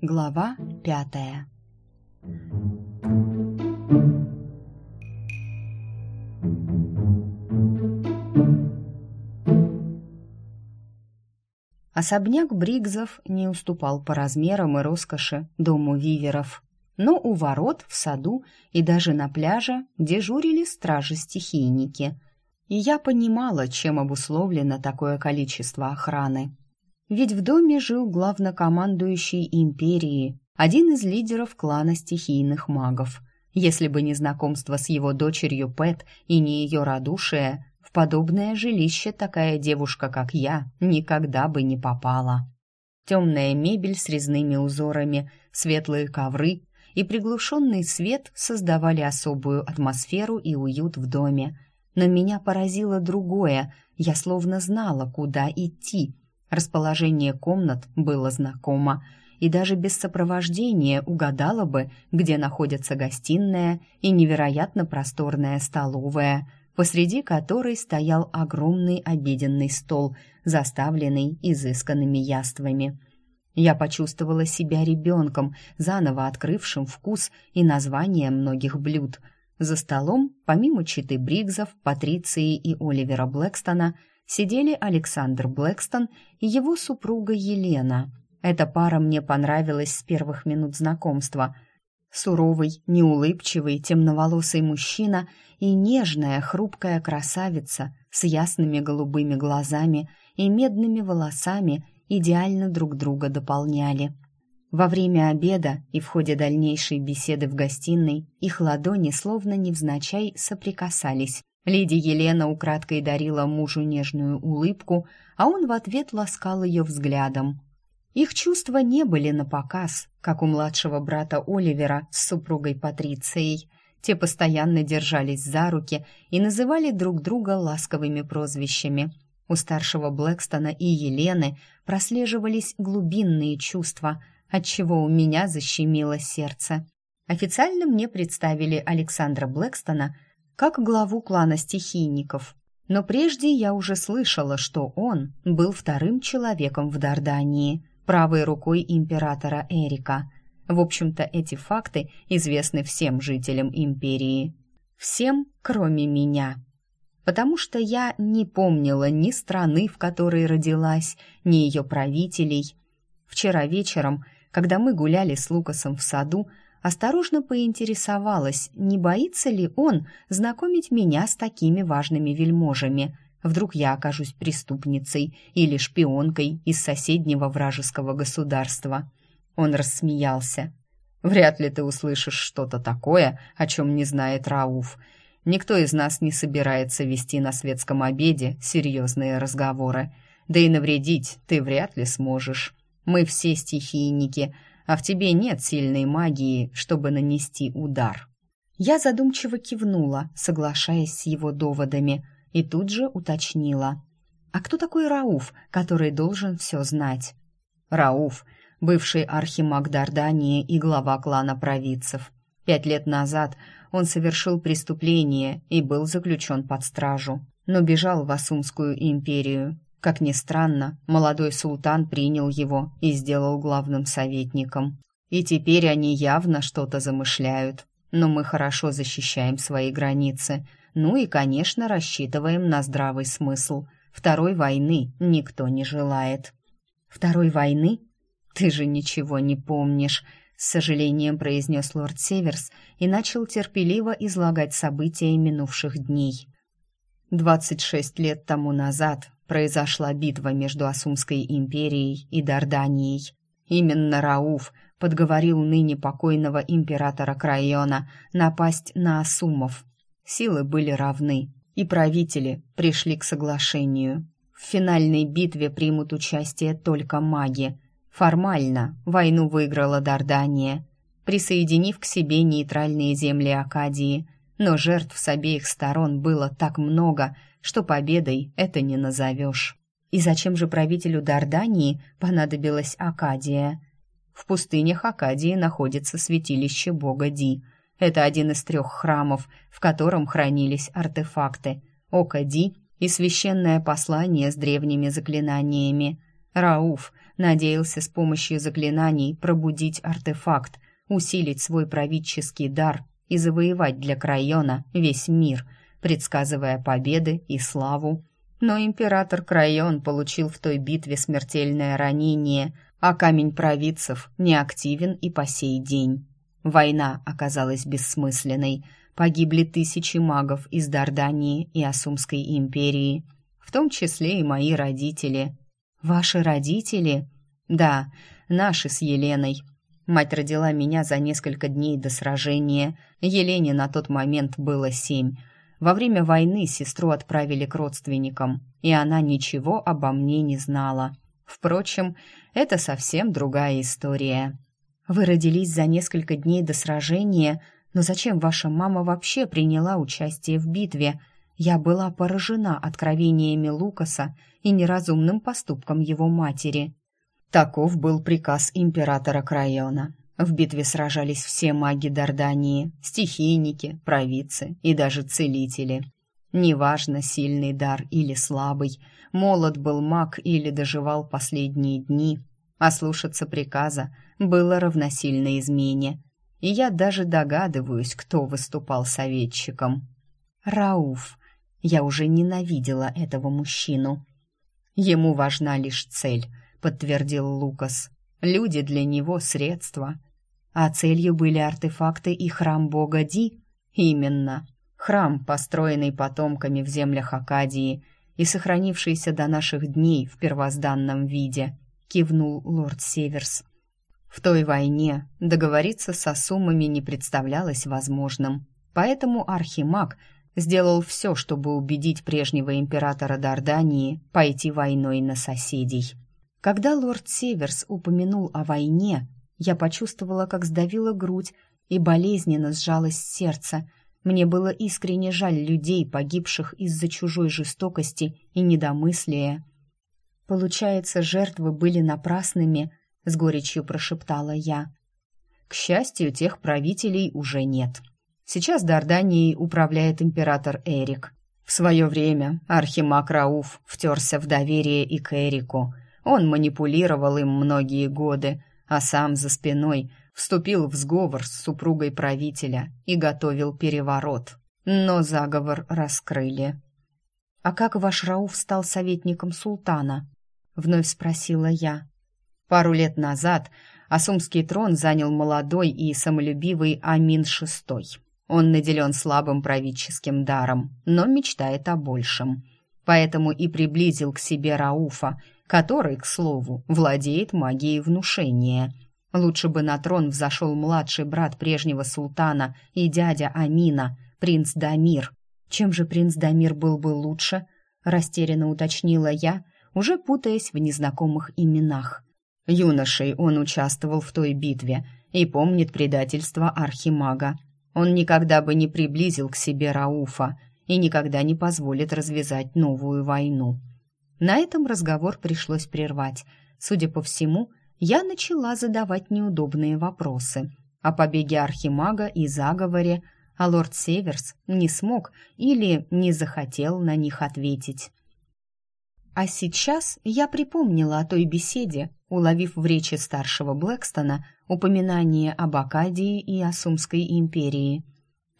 Глава пятая Особняк Бригзов не уступал по размерам и роскоши дому Виверов. Но у ворот, в саду и даже на пляже дежурили стражи-стихийники. И я понимала, чем обусловлено такое количество охраны. Ведь в доме жил главнокомандующий империи, один из лидеров клана стихийных магов. Если бы не знакомство с его дочерью Пэт и не ее радушие, в подобное жилище такая девушка, как я, никогда бы не попала. Темная мебель с резными узорами, светлые ковры и приглушенный свет создавали особую атмосферу и уют в доме. Но меня поразило другое, я словно знала, куда идти. Расположение комнат было знакомо, и даже без сопровождения угадала бы, где находится гостиная и невероятно просторная столовая – посреди которой стоял огромный обеденный стол, заставленный изысканными яствами. Я почувствовала себя ребенком, заново открывшим вкус и название многих блюд. За столом, помимо читы Бригзов, Патриции и Оливера Блэкстона, сидели Александр Блэкстон и его супруга Елена. Эта пара мне понравилась с первых минут знакомства – Суровый, неулыбчивый, темноволосый мужчина и нежная, хрупкая красавица с ясными голубыми глазами и медными волосами идеально друг друга дополняли. Во время обеда и в ходе дальнейшей беседы в гостиной их ладони словно невзначай соприкасались. Леди Елена украдкой дарила мужу нежную улыбку, а он в ответ ласкал ее взглядом. Их чувства не были на показ, как у младшего брата Оливера с супругой Патрицией. Те постоянно держались за руки и называли друг друга ласковыми прозвищами. У старшего Блэкстона и Елены прослеживались глубинные чувства, отчего у меня защемило сердце. Официально мне представили Александра Блэкстона как главу клана стихийников. Но прежде я уже слышала, что он был вторым человеком в Дардании – правой рукой императора Эрика. В общем-то, эти факты известны всем жителям империи. Всем, кроме меня. Потому что я не помнила ни страны, в которой родилась, ни ее правителей. Вчера вечером, когда мы гуляли с Лукасом в саду, осторожно поинтересовалась, не боится ли он знакомить меня с такими важными вельможами – Вдруг я окажусь преступницей или шпионкой из соседнего вражеского государства. Он рассмеялся. Вряд ли ты услышишь что-то такое, о чем не знает Рауф. Никто из нас не собирается вести на светском обеде серьезные разговоры. Да и навредить ты вряд ли сможешь. Мы все стихийники, а в тебе нет сильной магии, чтобы нанести удар. Я задумчиво кивнула, соглашаясь с его доводами – и тут же уточнила. «А кто такой Рауф, который должен все знать?» «Рауф, бывший архимаг Дардании и глава клана провидцев. Пять лет назад он совершил преступление и был заключен под стражу, но бежал в Асумскую империю. Как ни странно, молодой султан принял его и сделал главным советником. И теперь они явно что-то замышляют, но мы хорошо защищаем свои границы – ну и, конечно, рассчитываем на здравый смысл. Второй войны никто не желает. Второй войны? Ты же ничего не помнишь, с сожалением произнес лорд Северс и начал терпеливо излагать события минувших дней. Двадцать шесть лет тому назад произошла битва между Асумской империей и Дарданией. Именно Рауф подговорил ныне покойного императора Крайона напасть на Асумов, Силы были равны, и правители пришли к соглашению. В финальной битве примут участие только маги. Формально войну выиграла Дардания, присоединив к себе нейтральные земли Акадии, но жертв с обеих сторон было так много, что победой это не назовешь. И зачем же правителю Дардании понадобилась Акадия? В пустынях Акадии находится святилище бога Ди – это один из трех храмов, в котором хранились артефакты Ока Ди и священное послание с древними заклинаниями. Рауф надеялся с помощью заклинаний пробудить артефакт, усилить свой правительский дар и завоевать для Крайона весь мир, предсказывая победы и славу. Но император Крайон получил в той битве смертельное ранение, а камень провидцев неактивен и по сей день. Война оказалась бессмысленной. Погибли тысячи магов из Дардании и Асумской империи, в том числе и мои родители. Ваши родители? Да, наши с Еленой. Мать родила меня за несколько дней до сражения. Елене на тот момент было семь. Во время войны сестру отправили к родственникам, и она ничего обо мне не знала. Впрочем, это совсем другая история. Вы родились за несколько дней до сражения, но зачем ваша мама вообще приняла участие в битве? Я была поражена откровениями Лукаса и неразумным поступком его матери. Таков был приказ императора Крайона. В битве сражались все маги Дардании, стихийники, провидцы и даже целители. Неважно, сильный дар или слабый, молод был маг или доживал последние дни, а слушаться приказа было равносильно измене. И я даже догадываюсь, кто выступал советчиком. Рауф. Я уже ненавидела этого мужчину. Ему важна лишь цель, подтвердил Лукас. Люди для него средства. А целью были артефакты и храм бога Ди? Именно. Храм, построенный потомками в землях Акадии и сохранившийся до наших дней в первозданном виде, кивнул лорд Северс. В той войне договориться со суммами не представлялось возможным, поэтому архимаг сделал все, чтобы убедить прежнего императора Дардании пойти войной на соседей. Когда лорд Северс упомянул о войне, я почувствовала, как сдавила грудь и болезненно сжалось сердце. Мне было искренне жаль людей, погибших из-за чужой жестокости и недомыслия. Получается, жертвы были напрасными – с горечью прошептала я. К счастью, тех правителей уже нет. Сейчас Дарданией управляет император Эрик. В свое время архимаг Рауф втерся в доверие и к Эрику. Он манипулировал им многие годы, а сам за спиной вступил в сговор с супругой правителя и готовил переворот. Но заговор раскрыли. «А как ваш Рауф стал советником султана?» — вновь спросила я. Пару лет назад Асумский трон занял молодой и самолюбивый Амин VI. Он наделен слабым правительским даром, но мечтает о большем. Поэтому и приблизил к себе Рауфа, который, к слову, владеет магией внушения. Лучше бы на трон взошел младший брат прежнего султана и дядя Амина, принц Дамир. Чем же принц Дамир был бы лучше? Растерянно уточнила я, уже путаясь в незнакомых именах. Юношей он участвовал в той битве и помнит предательство архимага. Он никогда бы не приблизил к себе Рауфа и никогда не позволит развязать новую войну. На этом разговор пришлось прервать. Судя по всему, я начала задавать неудобные вопросы о побеге архимага и заговоре, а лорд Северс не смог или не захотел на них ответить. А сейчас я припомнила о той беседе, уловив в речи старшего Блэкстона упоминание об Акадии и Асумской империи.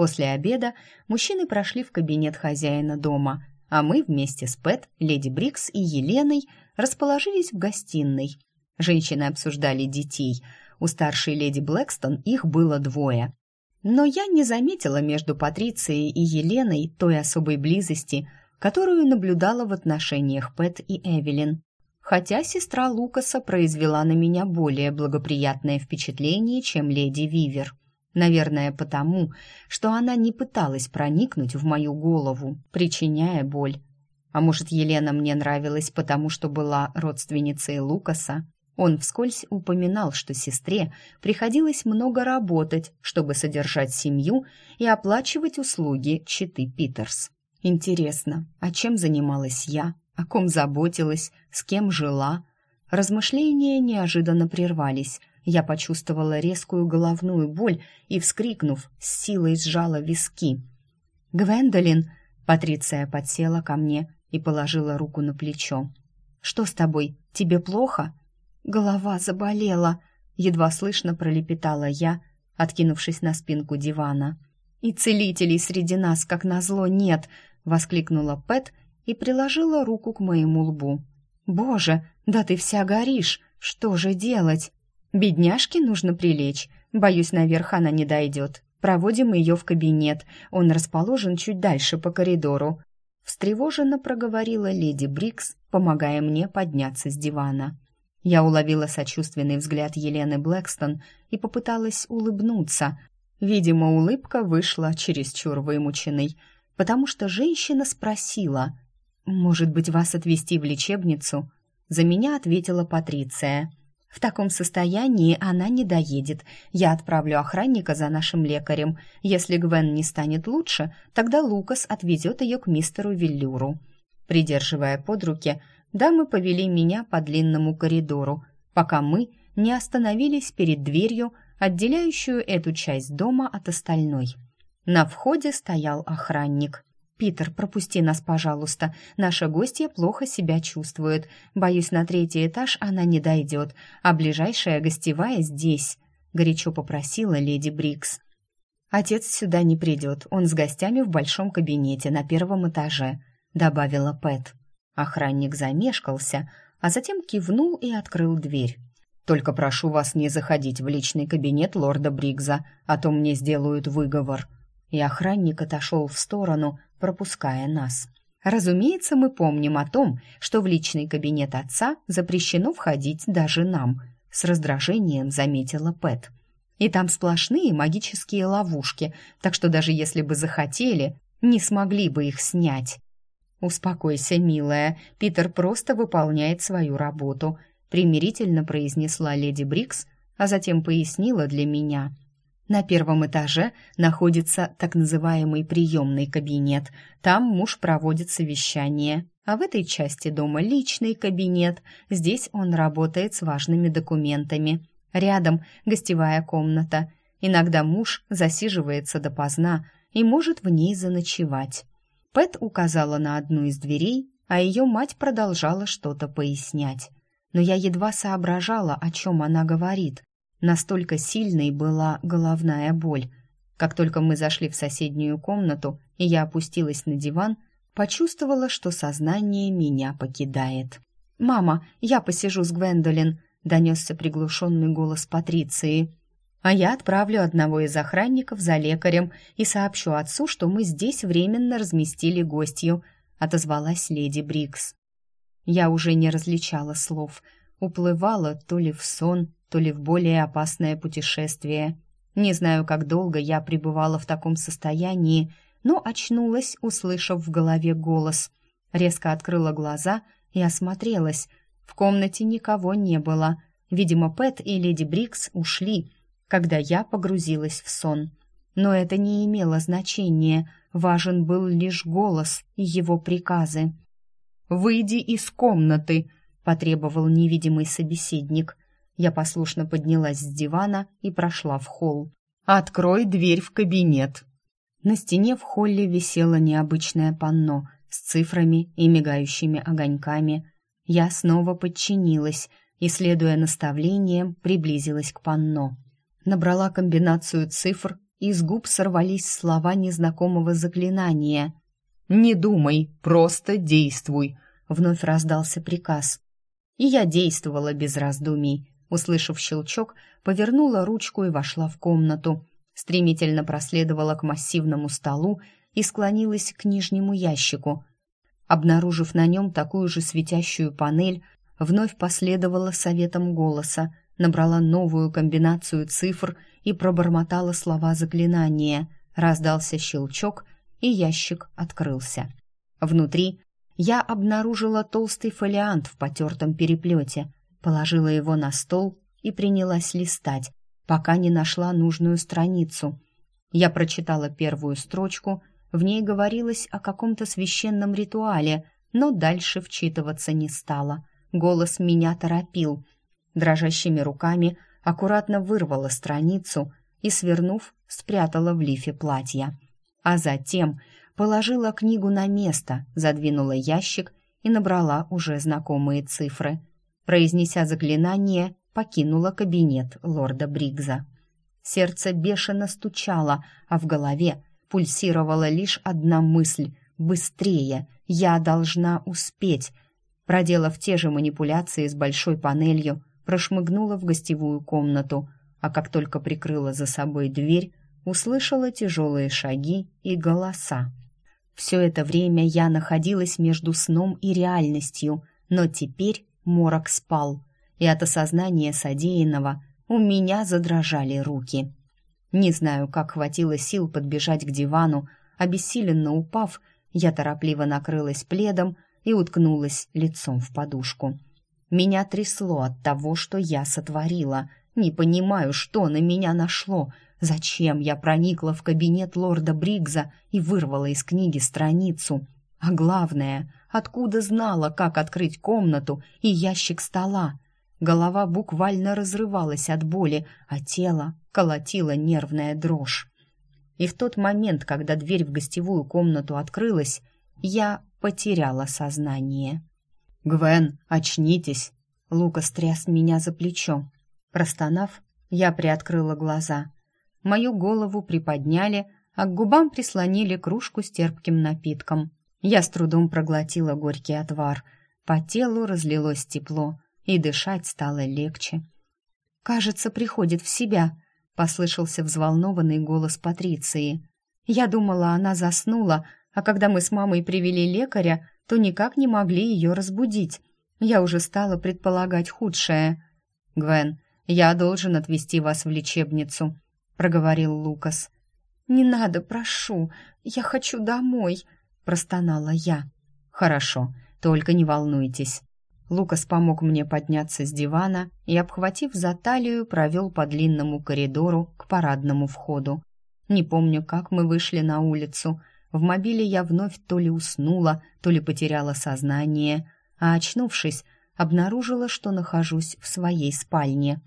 После обеда мужчины прошли в кабинет хозяина дома, а мы вместе с Пэт, леди Брикс и Еленой расположились в гостиной. Женщины обсуждали детей. У старшей леди Блэкстон их было двое. Но я не заметила между Патрицией и Еленой той особой близости, которую наблюдала в отношениях Пэт и Эвелин. Хотя сестра Лукаса произвела на меня более благоприятное впечатление, чем леди Вивер. Наверное, потому, что она не пыталась проникнуть в мою голову, причиняя боль. А может, Елена мне нравилась потому, что была родственницей Лукаса? Он вскользь упоминал, что сестре приходилось много работать, чтобы содержать семью и оплачивать услуги Читы Питерс. Интересно, а чем занималась я? О ком заботилась? С кем жила? Размышления неожиданно прервались. Я почувствовала резкую головную боль и, вскрикнув, с силой сжала виски. «Гвендолин!» Патриция подсела ко мне и положила руку на плечо. «Что с тобой? Тебе плохо?» «Голова заболела», — едва слышно пролепетала я, откинувшись на спинку дивана. «И целителей среди нас, как назло, нет!» — воскликнула Пэт и приложила руку к моему лбу. «Боже, да ты вся горишь! Что же делать? Бедняжке нужно прилечь. Боюсь, наверх она не дойдет. Проводим ее в кабинет. Он расположен чуть дальше по коридору. Встревоженно проговорила леди Брикс, помогая мне подняться с дивана. Я уловила сочувственный взгляд Елены Блэкстон и попыталась улыбнуться. Видимо, улыбка вышла чересчур вымученной, потому что женщина спросила, «Может быть, вас отвезти в лечебницу?» За меня ответила Патриция. В таком состоянии она не доедет. Я отправлю охранника за нашим лекарем. Если Гвен не станет лучше, тогда Лукас отвезет ее к мистеру Виллюру. Придерживая под руки, дамы повели меня по длинному коридору, пока мы не остановились перед дверью, отделяющую эту часть дома от остальной. На входе стоял охранник. «Питер, пропусти нас, пожалуйста. Наша гостья плохо себя чувствует. Боюсь, на третий этаж она не дойдет, а ближайшая гостевая здесь», — горячо попросила леди Брикс. «Отец сюда не придет, он с гостями в большом кабинете на первом этаже», — добавила Пэт. Охранник замешкался, а затем кивнул и открыл дверь. «Только прошу вас не заходить в личный кабинет лорда Бригза, а то мне сделают выговор», и охранник отошел в сторону, пропуская нас. Разумеется, мы помним о том, что в личный кабинет отца запрещено входить даже нам, с раздражением заметила Пэт. И там сплошные магические ловушки, так что даже если бы захотели, не смогли бы их снять. «Успокойся, милая, Питер просто выполняет свою работу», примирительно произнесла леди Брикс, а затем пояснила для меня – на первом этаже находится так называемый приемный кабинет. Там муж проводит совещание. А в этой части дома личный кабинет. Здесь он работает с важными документами. Рядом гостевая комната. Иногда муж засиживается допоздна и может в ней заночевать. Пэт указала на одну из дверей, а ее мать продолжала что-то пояснять. Но я едва соображала, о чем она говорит. Настолько сильной была головная боль. Как только мы зашли в соседнюю комнату, и я опустилась на диван, почувствовала, что сознание меня покидает. «Мама, я посижу с Гвендолин», — донесся приглушенный голос Патриции. «А я отправлю одного из охранников за лекарем и сообщу отцу, что мы здесь временно разместили гостью», — отозвалась леди Брикс. Я уже не различала слов, уплывала то ли в сон, то ли в более опасное путешествие. Не знаю, как долго я пребывала в таком состоянии, но очнулась, услышав в голове голос. Резко открыла глаза и осмотрелась. В комнате никого не было. Видимо, Пэт и леди Брикс ушли, когда я погрузилась в сон. Но это не имело значения, важен был лишь голос и его приказы. «Выйди из комнаты!» — потребовал невидимый собеседник. Я послушно поднялась с дивана и прошла в холл. «Открой дверь в кабинет!» На стене в холле висело необычное панно с цифрами и мигающими огоньками. Я снова подчинилась и, следуя наставлениям, приблизилась к панно. Набрала комбинацию цифр, и с губ сорвались слова незнакомого заклинания. «Не думай, просто действуй!» — вновь раздался приказ. И я действовала без раздумий, Услышав щелчок, повернула ручку и вошла в комнату. Стремительно проследовала к массивному столу и склонилась к нижнему ящику. Обнаружив на нем такую же светящую панель, вновь последовала советам голоса, набрала новую комбинацию цифр и пробормотала слова заклинания. Раздался щелчок, и ящик открылся. Внутри я обнаружила толстый фолиант в потертом переплете — положила его на стол и принялась листать, пока не нашла нужную страницу. Я прочитала первую строчку, в ней говорилось о каком-то священном ритуале, но дальше вчитываться не стала. Голос меня торопил. Дрожащими руками аккуратно вырвала страницу и, свернув, спрятала в лифе платья. А затем Положила книгу на место, задвинула ящик и набрала уже знакомые цифры. Произнеся заклинание, покинула кабинет лорда Бригза. Сердце бешено стучало, а в голове пульсировала лишь одна мысль — быстрее, я должна успеть. Проделав те же манипуляции с большой панелью, прошмыгнула в гостевую комнату, а как только прикрыла за собой дверь, услышала тяжелые шаги и голоса. Все это время я находилась между сном и реальностью, но теперь морок спал, и от осознания содеянного у меня задрожали руки. Не знаю, как хватило сил подбежать к дивану, обессиленно упав, я торопливо накрылась пледом и уткнулась лицом в подушку. Меня трясло от того, что я сотворила. Не понимаю, что на меня нашло. Зачем я проникла в кабинет лорда Бригза и вырвала из книги страницу? А главное, откуда знала, как открыть комнату и ящик стола? Голова буквально разрывалась от боли, а тело колотила нервная дрожь. И в тот момент, когда дверь в гостевую комнату открылась, я потеряла сознание. «Гвен, очнитесь!» Лукас тряс меня за плечо. Простонав, я приоткрыла глаза. Мою голову приподняли, а к губам прислонили кружку с терпким напитком. Я с трудом проглотила горький отвар. По телу разлилось тепло, и дышать стало легче. «Кажется, приходит в себя», — послышался взволнованный голос Патриции. «Я думала, она заснула, а когда мы с мамой привели лекаря, то никак не могли ее разбудить. Я уже стала предполагать худшее. «Гвен, я должен отвезти вас в лечебницу», — проговорил Лукас. «Не надо, прошу, я хочу домой», — простонала я. «Хорошо, только не волнуйтесь». Лукас помог мне подняться с дивана и, обхватив за талию, провел по длинному коридору к парадному входу. Не помню, как мы вышли на улицу, в мобиле я вновь то ли уснула, то ли потеряла сознание, а очнувшись, обнаружила, что нахожусь в своей спальне.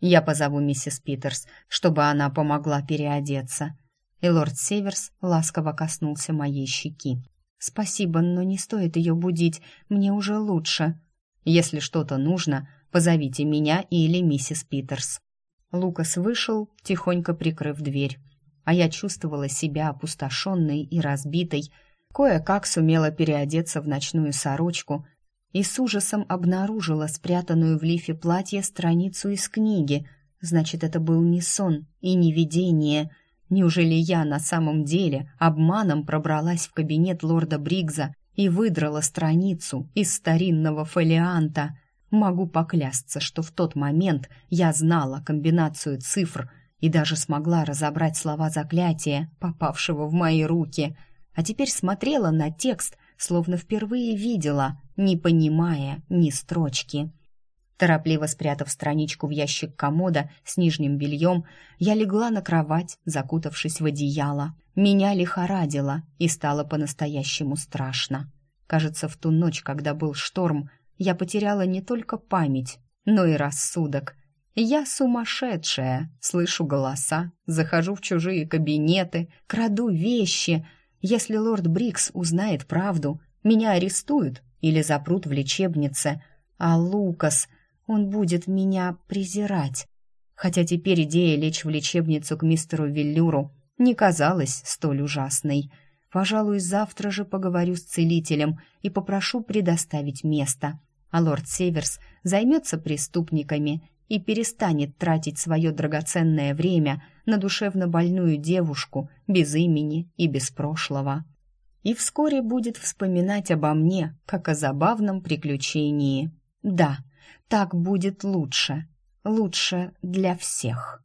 Я позову миссис Питерс, чтобы она помогла переодеться. И лорд Северс ласково коснулся моей щеки. «Спасибо, но не стоит ее будить, мне уже лучше. Если что-то нужно, позовите меня или миссис Питерс». Лукас вышел, тихонько прикрыв дверь а я чувствовала себя опустошенной и разбитой, кое-как сумела переодеться в ночную сорочку и с ужасом обнаружила спрятанную в лифе платья страницу из книги. Значит, это был не сон и не видение. Неужели я на самом деле обманом пробралась в кабинет лорда Бригза и выдрала страницу из старинного фолианта? Могу поклясться, что в тот момент я знала комбинацию цифр — и даже смогла разобрать слова заклятия, попавшего в мои руки, а теперь смотрела на текст, словно впервые видела, не понимая ни строчки. Торопливо спрятав страничку в ящик комода с нижним бельем, я легла на кровать, закутавшись в одеяло. Меня лихорадило и стало по-настоящему страшно. Кажется, в ту ночь, когда был шторм, я потеряла не только память, но и рассудок — я сумасшедшая, слышу голоса, захожу в чужие кабинеты, краду вещи. Если лорд Брикс узнает правду, меня арестуют или запрут в лечебнице, а Лукас, он будет меня презирать. Хотя теперь идея лечь в лечебницу к мистеру Веллюру не казалась столь ужасной. Пожалуй, завтра же поговорю с целителем и попрошу предоставить место. А лорд Северс займется преступниками и перестанет тратить свое драгоценное время на душевно больную девушку без имени и без прошлого. И вскоре будет вспоминать обо мне, как о забавном приключении. Да, так будет лучше. Лучше для всех.